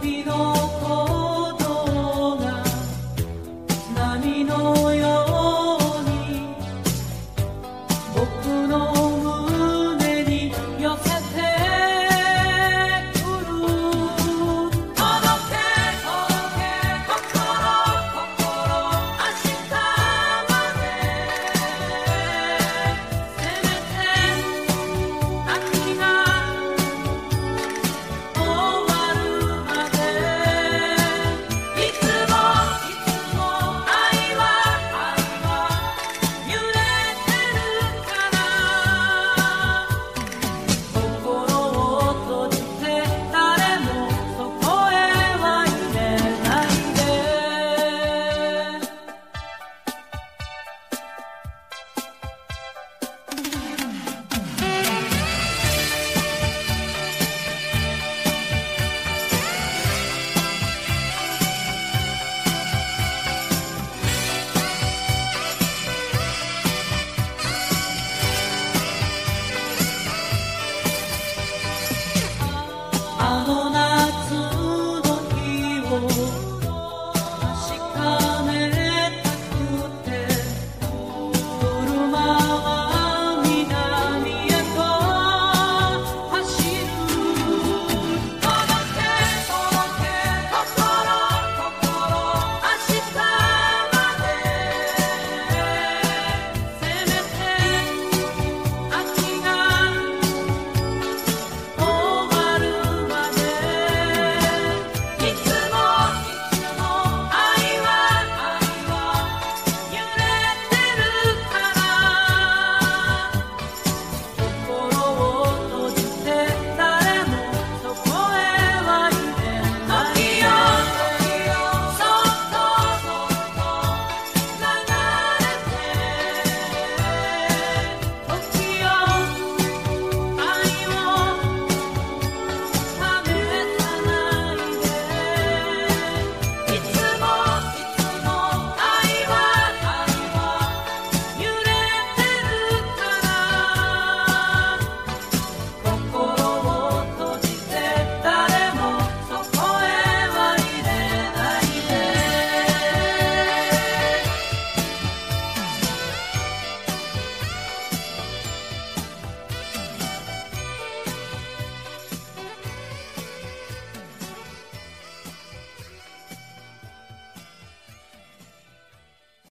olvidó.